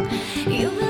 You